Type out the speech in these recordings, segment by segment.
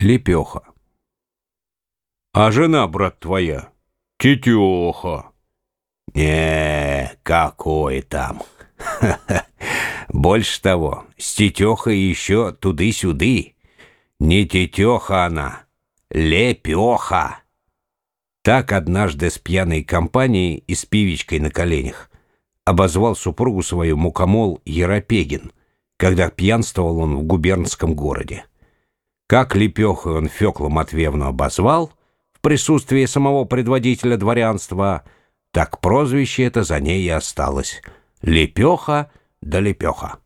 Лепеха. А жена, брат твоя, тетеха. Не, какой там. Больше того, с тетехой еще туды-сюды. Не тетеха она, лепеха. Так однажды с пьяной компанией и с пивичкой на коленях обозвал супругу свою мукомол Еропегин, когда пьянствовал он в губернском городе. Как лепехой он Феклу Матвеевну обозвал в присутствии самого предводителя дворянства, так прозвище это за ней и осталось. Лепеха да лепеха.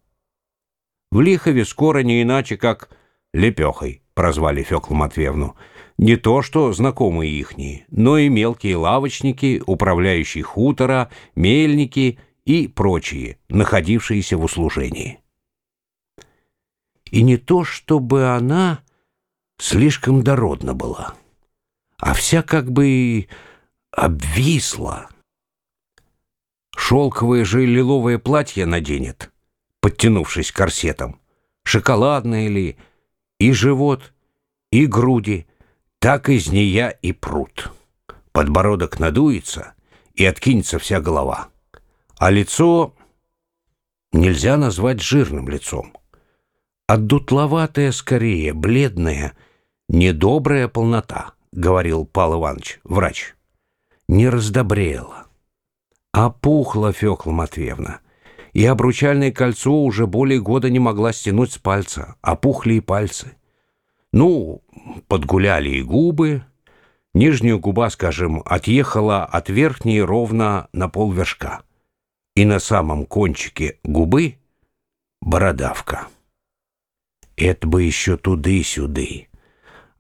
В Лихове скоро не иначе, как лепехой прозвали Феклу Матвеевну. Не то что знакомые ихние, но и мелкие лавочники, управляющие хутора, мельники и прочие, находившиеся в услужении. И не то, чтобы она слишком дородна была, а вся как бы обвисла. Шелковое же лиловое платье наденет, подтянувшись корсетом, шоколадное ли, и живот, и груди, так из нея и прут. Подбородок надуется, и откинется вся голова. А лицо нельзя назвать жирным лицом. Отдутловатая скорее, бледная, недобрая полнота, говорил Павел Иванович, врач. Не раздобрела. Опухла Фёкла Матвеевна, и обручальное кольцо уже более года не могла стянуть с пальца, опухли и пальцы. Ну, подгуляли и губы, нижняя губа, скажем, отъехала от верхней ровно на полвершка, и на самом кончике губы бородавка. Это бы еще туды-сюды.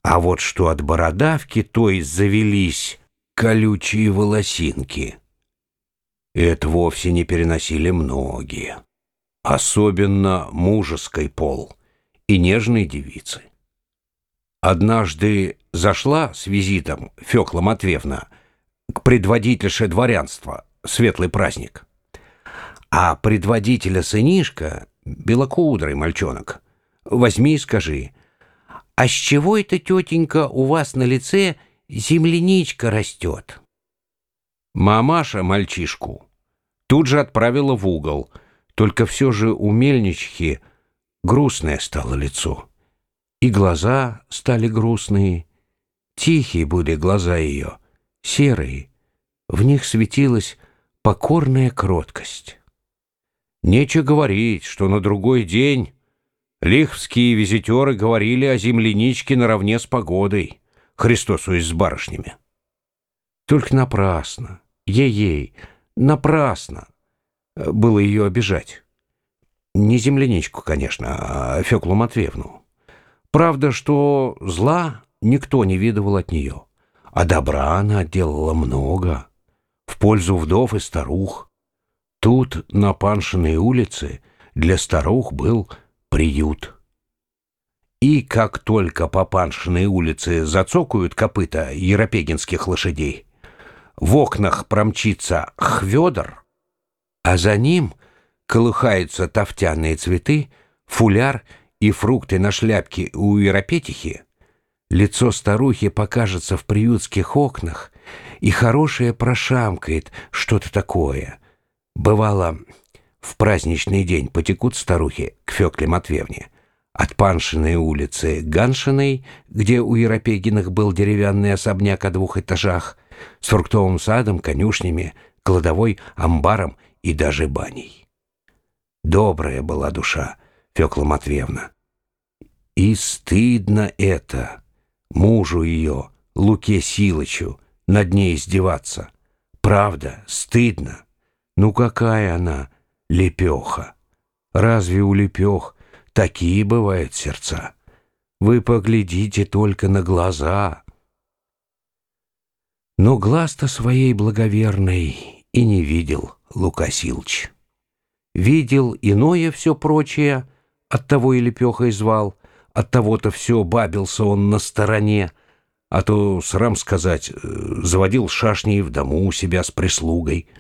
А вот что от бородавки, то и завелись колючие волосинки. Это вовсе не переносили многие. Особенно мужеской пол и нежной девицы. Однажды зашла с визитом Фёкла Матвеевна к предводительше дворянства, светлый праздник. А предводителя сынишка, белокудрый мальчонок, Возьми и скажи, а с чего это, тетенька, у вас на лице земляничка растет? Мамаша мальчишку тут же отправила в угол, только все же у мельнички грустное стало лицо. И глаза стали грустные, тихие были глаза ее, серые, в них светилась покорная кроткость. Нечего говорить, что на другой день Лихвские визитеры говорили о земляничке наравне с погодой, Христосуясь с барышнями. Только напрасно, ей-ей, напрасно было ее обижать. Не земляничку, конечно, а Феклу Матвеевну. Правда, что зла никто не видывал от нее, а добра она делала много, в пользу вдов и старух. Тут, на Паншиной улице, для старух был приют. И как только по Паншиной улице зацокают копыта еропегинских лошадей, в окнах промчится хведор, а за ним колыхаются тофтяные цветы, фуляр и фрукты на шляпке у еропетихи, лицо старухи покажется в приютских окнах, и хорошее прошамкает что-то такое. Бывало... В праздничный день потекут старухи к Фекле Матвеевне. От Паншиной улицы Ганшиной, где у Еропегиных был деревянный особняк о двух этажах, с фруктовым садом, конюшнями, кладовой, амбаром и даже баней. Добрая была душа Фекла Матвеевна. И стыдно это, мужу ее, Луке Силычу, над ней издеваться. Правда, стыдно. Ну какая она, лепеха. Разве у лепех такие бывают сердца? Вы поглядите только на глаза. Но глаз-то своей благоверной и не видел Лукасилч. Видел иное все прочее, оттого и лепехой звал, оттого-то все бабился он на стороне, а то, срам сказать, э, заводил шашни в дому у себя с прислугой —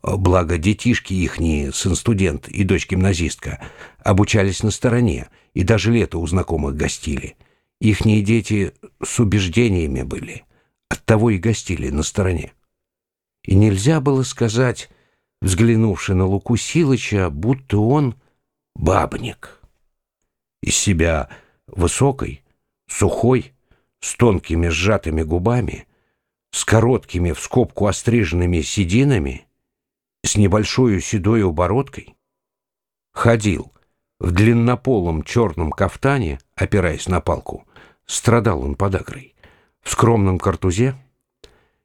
Благо, детишки ихние, сын-студент и дочь-гимназистка, обучались на стороне и даже лето у знакомых гостили. Ихние дети с убеждениями были, оттого и гостили на стороне. И нельзя было сказать, взглянувши на Луку Силыча, будто он бабник. Из себя высокой, сухой, с тонкими сжатыми губами, с короткими в скобку остриженными сединами, с небольшой седой обородкой, ходил в длиннополом черном кафтане, опираясь на палку, страдал он подагрой, в скромном картузе,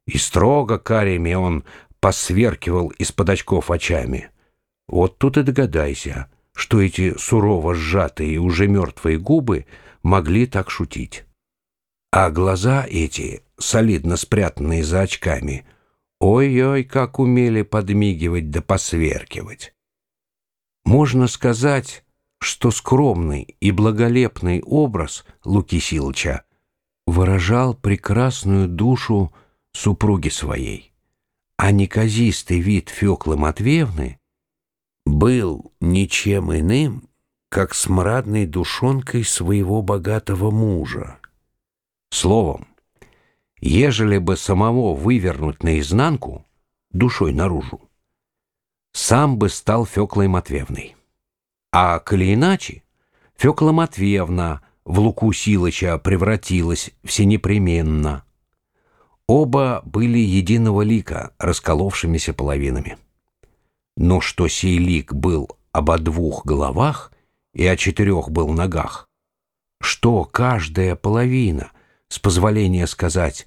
и строго карями он посверкивал из-под очков очами. Вот тут и догадайся, что эти сурово сжатые и уже мертвые губы могли так шутить. А глаза эти, солидно спрятанные за очками, ой-ой, как умели подмигивать да посверкивать. Можно сказать, что скромный и благолепный образ Луки Силыча выражал прекрасную душу супруги своей, а неказистый вид Феклы Матвеевны был ничем иным, как смрадной душонкой своего богатого мужа. Словом, ежели бы самого вывернуть наизнанку, душой наружу, сам бы стал Феклой Матвеевной. А коли иначе, Фекла Матвеевна в Луку Силыча превратилась всенепременно. Оба были единого лика, расколовшимися половинами. Но что сей лик был обо двух головах и о четырех был ногах, что каждая половина, с позволения сказать,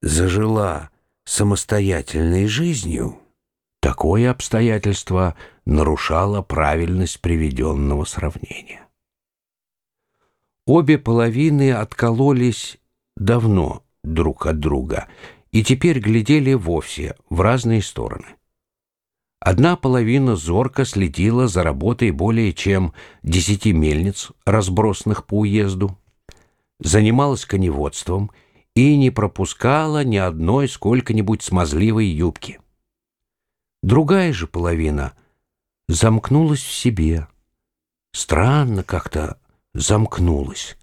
зажила самостоятельной жизнью, такое обстоятельство нарушало правильность приведенного сравнения. Обе половины откололись давно друг от друга и теперь глядели вовсе в разные стороны. Одна половина зорко следила за работой более чем десяти мельниц, разбросанных по уезду, занималась коневодством и не пропускала ни одной сколько-нибудь смазливой юбки. Другая же половина замкнулась в себе. Странно как-то замкнулась.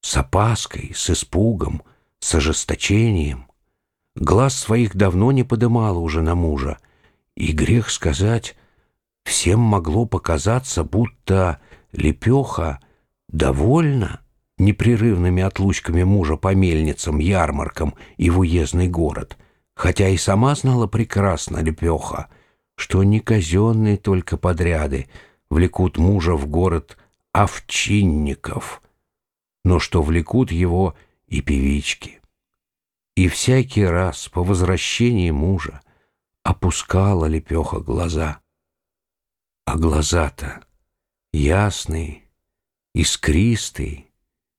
С опаской, с испугом, с ожесточением. Глаз своих давно не подымала уже на мужа. И грех сказать, всем могло показаться, будто Лепеха довольна непрерывными отлучками мужа по мельницам, ярмаркам и в уездный город, хотя и сама знала прекрасно Лепеха, что не казенные только подряды влекут мужа в город овчинников, но что влекут его и певички. И всякий раз по возвращении мужа опускала лепеха глаза. А глаза-то ясные, искристые,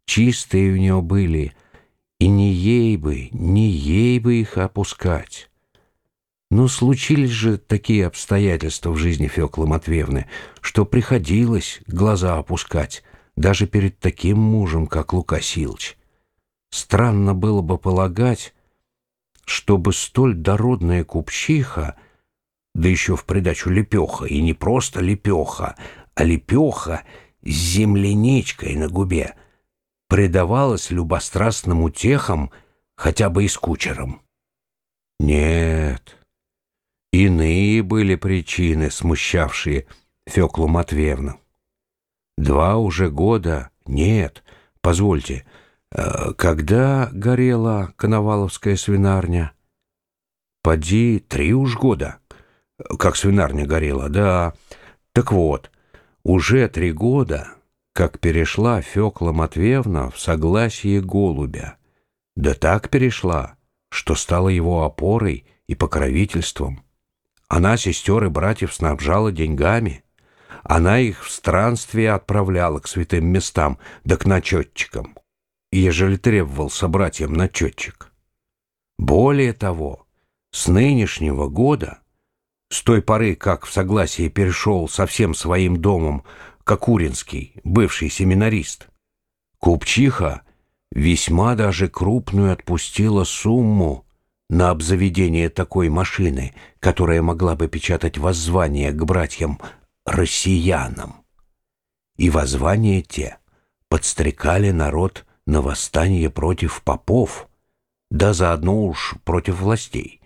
чистые у нее были, и не ей бы, не ей бы их опускать. Но случились же такие обстоятельства в жизни Феклы Матвеевны, что приходилось глаза опускать даже перед таким мужем, как Лука Силыч. Странно было бы полагать, чтобы столь дородная купчиха, да еще в придачу лепеха, и не просто лепеха, а лепеха с земляничкой на губе, предавалась любострастным утехам хотя бы и с кучером. Нет, иные были причины, смущавшие Феклу Матвеевну. Два уже года, нет, позвольте, — Э, когда горела Коноваловская свинарня? Поди, три уж года, как свинарня горела, да. Так вот, уже три года, как перешла Фёкла Матвеевна в согласие голубя. Да так перешла, что стала его опорой и покровительством. Она сестер и братьев снабжала деньгами. Она их в странствие отправляла к святым местам да к начетчикам ежели требовал собратьям начетчик. Более того, с нынешнего года, с той поры, как в согласии перешел со всем своим домом Кокуринский, бывший семинарист, купчиха весьма даже крупную отпустила сумму на обзаведение такой машины, которая могла бы печатать воззвания к братьям-россиянам. И воззвания те подстрекали народ на восстание против попов, да заодно уж против властей.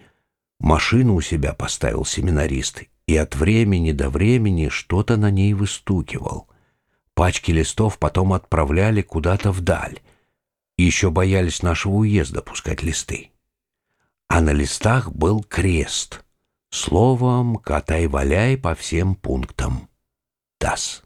Машину у себя поставил семинарист и от времени до времени что-то на ней выстукивал. Пачки листов потом отправляли куда-то вдаль. Еще боялись нашего уезда пускать листы. А на листах был крест. Словом, катай-валяй по всем пунктам. ТАСС.